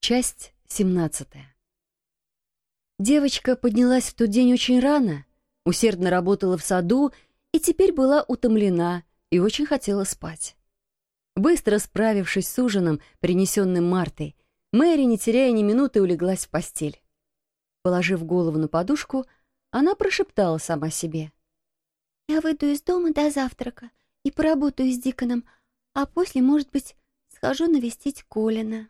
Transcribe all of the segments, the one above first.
Часть 17. Девочка поднялась в тот день очень рано, усердно работала в саду и теперь была утомлена и очень хотела спать. Быстро справившись с ужином, принесенным Мартой, Мэри, не теряя ни минуты, улеглась в постель. Положив голову на подушку, она прошептала сама себе. «Я выйду из дома до завтрака и поработаю с Диконом, а после, может быть, схожу навестить Колина».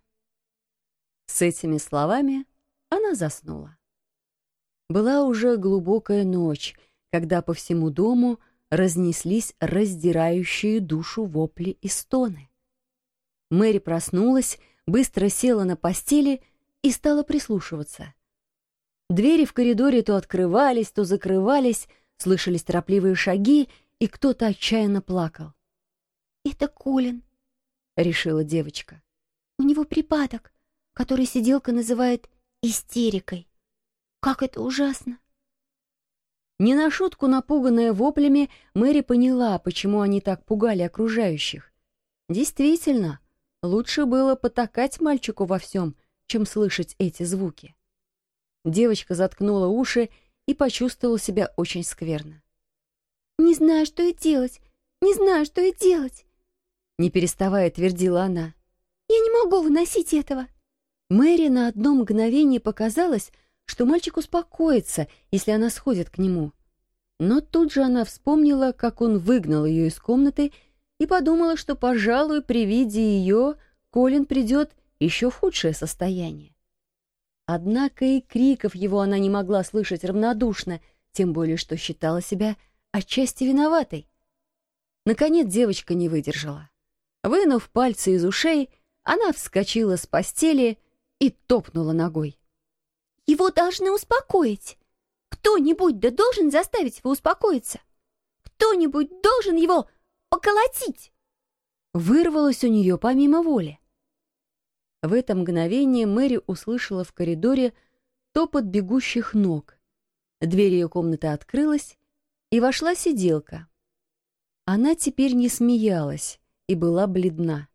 С этими словами она заснула. Была уже глубокая ночь, когда по всему дому разнеслись раздирающие душу вопли и стоны. Мэри проснулась, быстро села на постели и стала прислушиваться. Двери в коридоре то открывались, то закрывались, слышались торопливые шаги, и кто-то отчаянно плакал. «Это Колин», — решила девочка. «У него припадок который сиделка называет истерикой. Как это ужасно! Не на шутку напуганная воплями, Мэри поняла, почему они так пугали окружающих. Действительно, лучше было потакать мальчику во всем, чем слышать эти звуки. Девочка заткнула уши и почувствовала себя очень скверно. «Не знаю, что и делать, не знаю, что и делать», не переставая твердила она. «Я не могу выносить этого». Мэри на одно мгновение показалось, что мальчик успокоится, если она сходит к нему. Но тут же она вспомнила, как он выгнал ее из комнаты и подумала, что, пожалуй, при виде ее Колин придет еще в худшее состояние. Однако и криков его она не могла слышать равнодушно, тем более что считала себя отчасти виноватой. Наконец девочка не выдержала. Вынув пальцы из ушей, она вскочила с постели и топнула ногой. «Его должны успокоить. Кто-нибудь да должен заставить его успокоиться. Кто-нибудь должен его поколотить!» Вырвалось у нее помимо воли. В это мгновение Мэри услышала в коридоре топот бегущих ног. Дверь ее комнаты открылась, и вошла сиделка. Она теперь не смеялась и была бледна.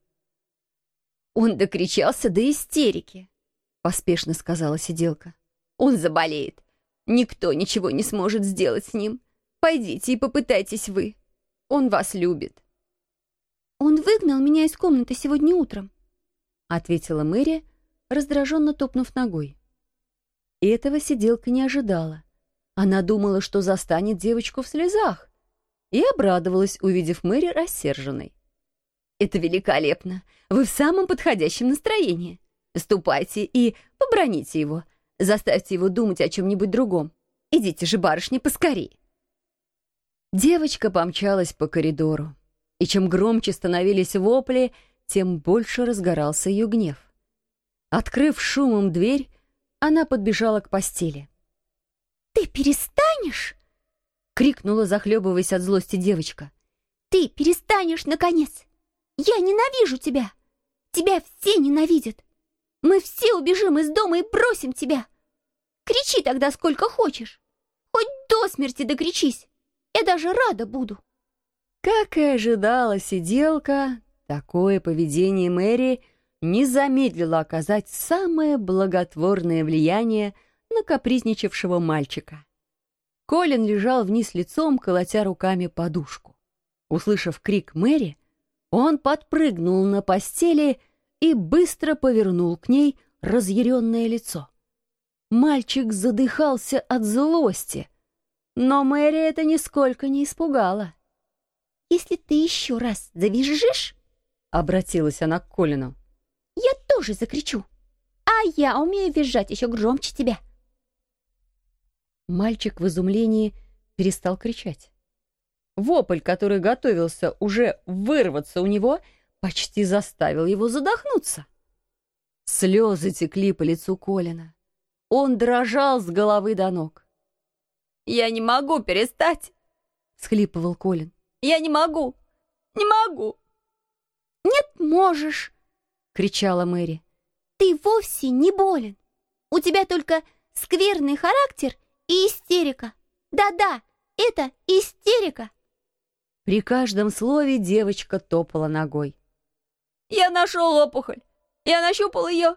Он докричался до истерики. — поспешно сказала сиделка. «Он заболеет. Никто ничего не сможет сделать с ним. Пойдите и попытайтесь вы. Он вас любит». «Он выгнал меня из комнаты сегодня утром», — ответила Мэри, раздраженно топнув ногой. Этого сиделка не ожидала. Она думала, что застанет девочку в слезах, и обрадовалась, увидев Мэри рассерженной. «Это великолепно! Вы в самом подходящем настроении!» Ступайте и поброните его. Заставьте его думать о чем-нибудь другом. Идите же, барышня, поскорей. Девочка помчалась по коридору. И чем громче становились вопли, тем больше разгорался ее гнев. Открыв шумом дверь, она подбежала к постели. «Ты перестанешь?» — крикнула, захлебываясь от злости девочка. «Ты перестанешь, наконец! Я ненавижу тебя! Тебя все ненавидят! Мы все убежим из дома и бросим тебя. Кричи тогда сколько хочешь. Хоть до смерти докричись. Я даже рада буду. Как и ожидала сиделка, такое поведение Мэри не замедлило оказать самое благотворное влияние на капризничавшего мальчика. Колин лежал вниз лицом, колотя руками подушку. Услышав крик Мэри, он подпрыгнул на постели и быстро повернул к ней разъяренное лицо. Мальчик задыхался от злости, но Мэри это нисколько не испугало. «Если ты еще раз завизжишь, — обратилась она к Колину, — я тоже закричу, а я умею визжать еще громче тебя». Мальчик в изумлении перестал кричать. Вопль, который готовился уже вырваться у него, — почти заставил его задохнуться. Слезы текли по лицу Колина. Он дрожал с головы до ног. «Я не могу перестать!» — схлипывал Колин. «Я не могу! Не могу!» «Нет, можешь!» — кричала Мэри. «Ты вовсе не болен. У тебя только скверный характер и истерика. Да-да, это истерика!» При каждом слове девочка топала ногой. Я нашел опухоль. Я нащупал ее.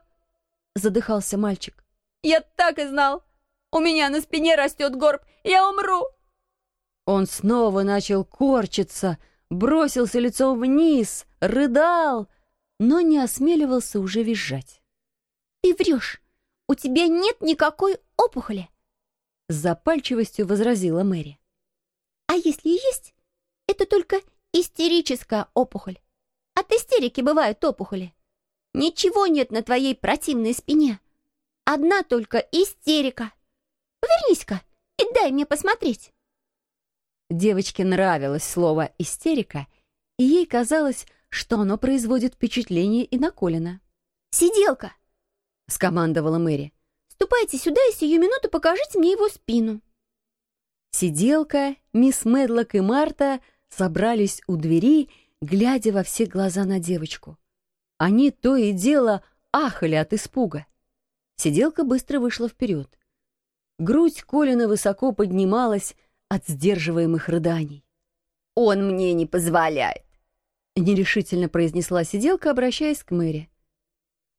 — задыхался мальчик. «Я так и знал! У меня на спине растет горб! Я умру!» Он снова начал корчиться, бросился лицом вниз, рыдал, но не осмеливался уже визжать. «Ты врешь! У тебя нет никакой опухоли!» С запальчивостью возразила Мэри. «А если и есть, это только истерическая опухоль. От истерики бывают опухоли. Ничего нет на твоей противной спине. Одна только истерика. Повернись-ка и дай мне посмотреть». Девочке нравилось слово «истерика», и ей казалось, что оно производит впечатление и на Колина. «Сиделка!» — скомандовала Мэри. «Ступайте сюда и сию минуту покажите мне его спину». Сиделка, мисс Медлок и Марта собрались у двери, глядя во все глаза на девочку. Они то и дело ахали от испуга. Сиделка быстро вышла вперед. Грудь Колина высоко поднималась от сдерживаемых рыданий. «Он мне не позволяет», — нерешительно произнесла сиделка, обращаясь к Мэри.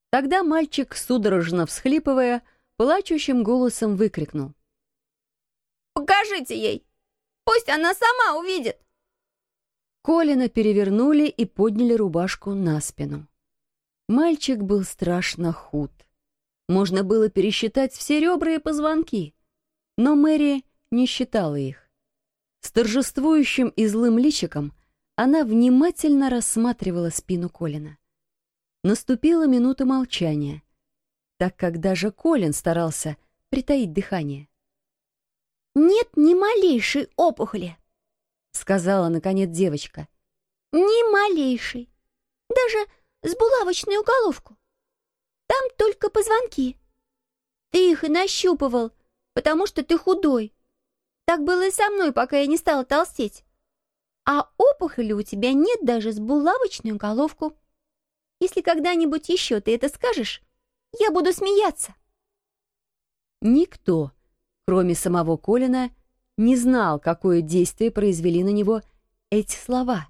Тогда мальчик, судорожно всхлипывая, плачущим голосом выкрикнул. «Покажите ей! Пусть она сама увидит!» Колина перевернули и подняли рубашку на спину. Мальчик был страшно худ. Можно было пересчитать все ребра и позвонки, но Мэри не считала их. С торжествующим и злым личиком она внимательно рассматривала спину Колина. Наступила минута молчания, так как даже Колин старался притаить дыхание. «Нет ни малейшей опухоли», — сказала, наконец, девочка. «Ни малейшей. Даже с булавочную головку. Там только позвонки. Ты их и нащупывал, потому что ты худой. Так было и со мной, пока я не стала толстеть. А опухоли у тебя нет даже с булавочную головку. Если когда-нибудь еще ты это скажешь, я буду смеяться. Никто, кроме самого Колина, не знал, какое действие произвели на него эти слова,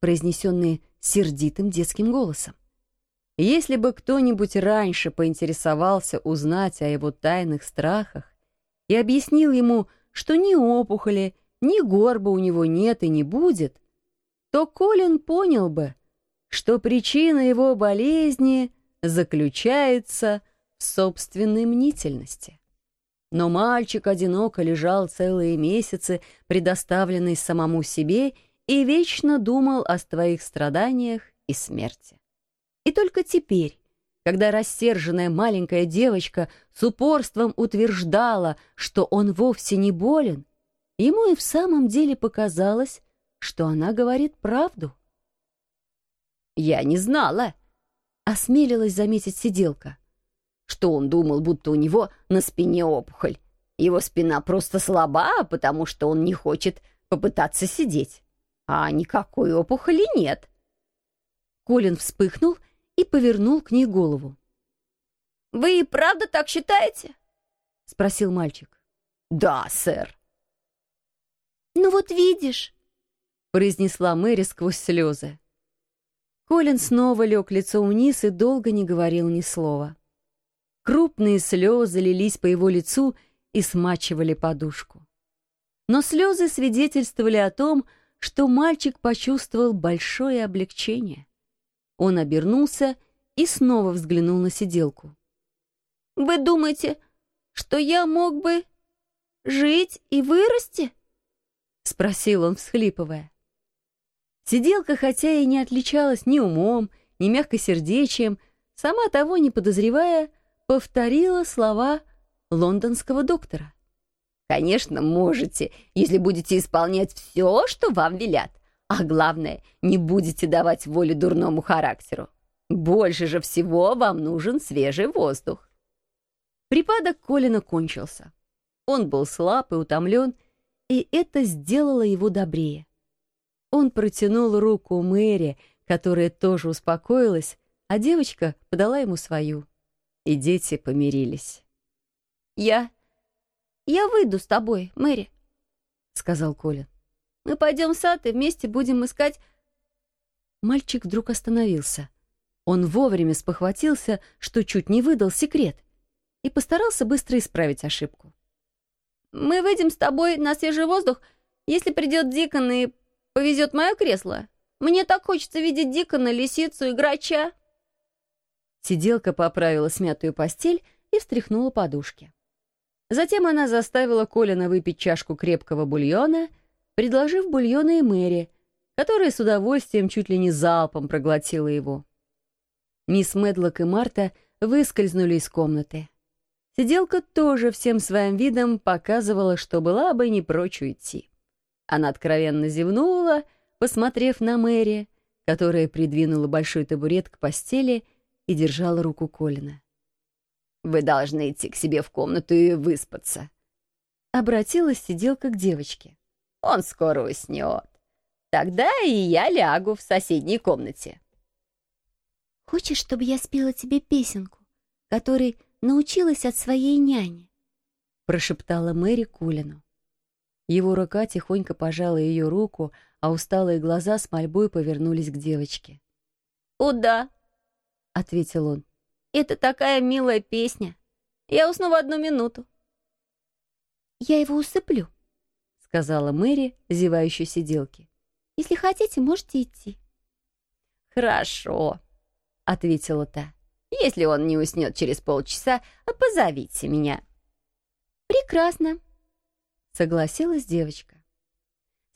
произнесенные сердитым детским голосом. Если бы кто-нибудь раньше поинтересовался узнать о его тайных страхах и объяснил ему, что ни опухоли, ни горба у него нет и не будет, то Колин понял бы, что причина его болезни заключается в собственной мнительности. Но мальчик одиноко лежал целые месяцы, предоставленный самому себе, и вечно думал о своих страданиях и смерти. И только теперь, когда рассерженная маленькая девочка с упорством утверждала, что он вовсе не болен, ему и в самом деле показалось, что она говорит правду. «Я не знала», — осмелилась заметить сиделка, что он думал, будто у него на спине опухоль. Его спина просто слаба, потому что он не хочет попытаться сидеть. А никакой опухоли нет. Колин вспыхнул и повернул к ней голову. «Вы и правда так считаете?» — спросил мальчик. «Да, сэр». «Ну вот видишь», — произнесла Мэри сквозь слезы. Колин снова лег лицом вниз и долго не говорил ни слова. Крупные слезы лились по его лицу и смачивали подушку. Но слезы свидетельствовали о том, что мальчик почувствовал большое облегчение. Он обернулся и снова взглянул на сиделку. «Вы думаете, что я мог бы жить и вырасти?» — спросил он, всхлипывая. Сиделка, хотя и не отличалась ни умом, ни мягкосердечием, сама того не подозревая, повторила слова лондонского доктора. «Конечно, можете, если будете исполнять все, что вам велят. А главное, не будете давать волю дурному характеру. Больше же всего вам нужен свежий воздух. Припадок Колина кончился. Он был слаб и утомлен, и это сделало его добрее. Он протянул руку Мэри, которая тоже успокоилась, а девочка подала ему свою. И дети помирились. «Я... я выйду с тобой, Мэри», — сказал Колин. Мы пойдем в сад и вместе будем искать...» Мальчик вдруг остановился. Он вовремя спохватился, что чуть не выдал секрет, и постарался быстро исправить ошибку. «Мы выйдем с тобой на свежий воздух, если придет Дикон и повезет мое кресло. Мне так хочется видеть Дикона, лисицу и грача». Сиделка поправила смятую постель и встряхнула подушки. Затем она заставила Колина выпить чашку крепкого бульона, предложив бульона и Мэри, которая с удовольствием чуть ли не залпом проглотила его. Мисс Медлок и Марта выскользнули из комнаты. Сиделка тоже всем своим видом показывала, что была бы не прочь уйти. Она откровенно зевнула, посмотрев на Мэри, которая придвинула большой табурет к постели и держала руку Колина. «Вы должны идти к себе в комнату и выспаться», — обратилась сиделка к девочке. «Он скоро уснет. Тогда и я лягу в соседней комнате». «Хочешь, чтобы я спела тебе песенку, которой научилась от своей няни?» — прошептала Мэри Кулину. Его рука тихонько пожала ее руку, а усталые глаза с мольбой повернулись к девочке. «О, да», — ответил он. «Это такая милая песня. Я усну в одну минуту». «Я его усыплю», — сказала Мэри, зевающей сиделке. «Если хотите, можете идти». «Хорошо», — ответила та. «Если он не уснет через полчаса, позовите меня». «Прекрасно», согласилась девочка.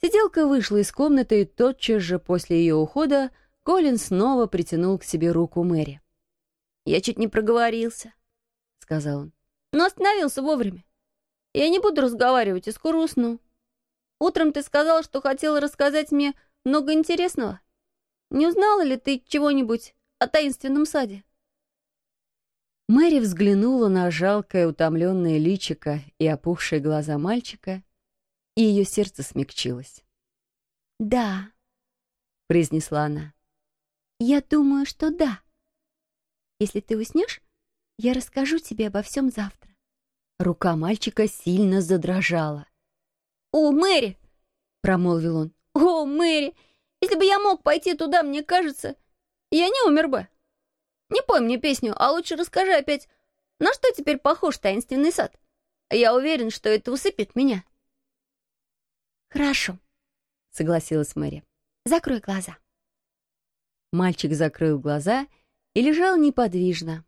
Сиделка вышла из комнаты, и тотчас же после ее ухода Колин снова притянул к себе руку Мэри. «Я чуть не проговорился», — сказал он. «Но остановился вовремя. Я не буду разговаривать и скоро усну. Утром ты сказал, что хотела рассказать мне много интересного. Не узнала ли ты чего-нибудь о таинственном саде?» Мэри взглянула на жалкое утомленное личико и опухшие глаза мальчика, и ее сердце смягчилось. «Да», — произнесла она. «Я думаю, что да. Если ты уснешь, я расскажу тебе обо всем завтра». Рука мальчика сильно задрожала. «О, Мэри!» — промолвил он. «О, Мэри! Если бы я мог пойти туда, мне кажется, я не умер бы». Не пой мне песню, а лучше расскажи опять, на что теперь похож таинственный сад. Я уверен, что это усыпит меня». «Хорошо», — согласилась Мэри. «Закрой глаза». Мальчик закрыл глаза и лежал неподвижно,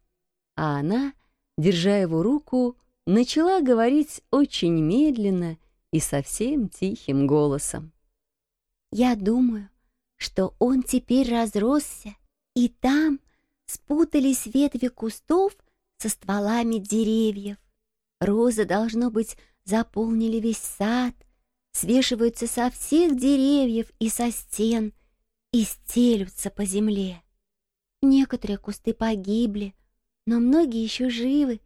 а она, держа его руку, начала говорить очень медленно и совсем тихим голосом. «Я думаю, что он теперь разросся, и там, спутались ветви кустов со стволами деревьев. Розы, должно быть, заполнили весь сад, свешиваются со всех деревьев и со стен и стелются по земле. Некоторые кусты погибли, но многие еще живы,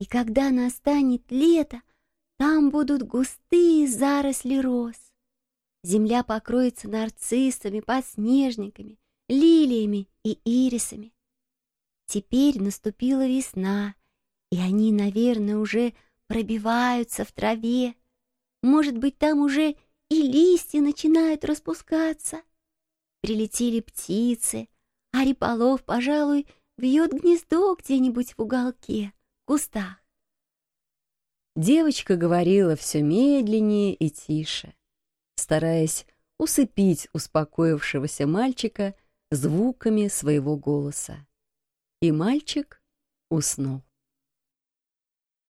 и когда настанет лето, там будут густые заросли роз. Земля покроется нарциссами, подснежниками, лилиями и ирисами. Теперь наступила весна, и они, наверное, уже пробиваются в траве. Может быть, там уже и листья начинают распускаться. Прилетели птицы, а Риполов, пожалуй, вьет гнездо где-нибудь в уголке, в кустах. Девочка говорила все медленнее и тише, стараясь усыпить успокоившегося мальчика звуками своего голоса и мальчик уснул.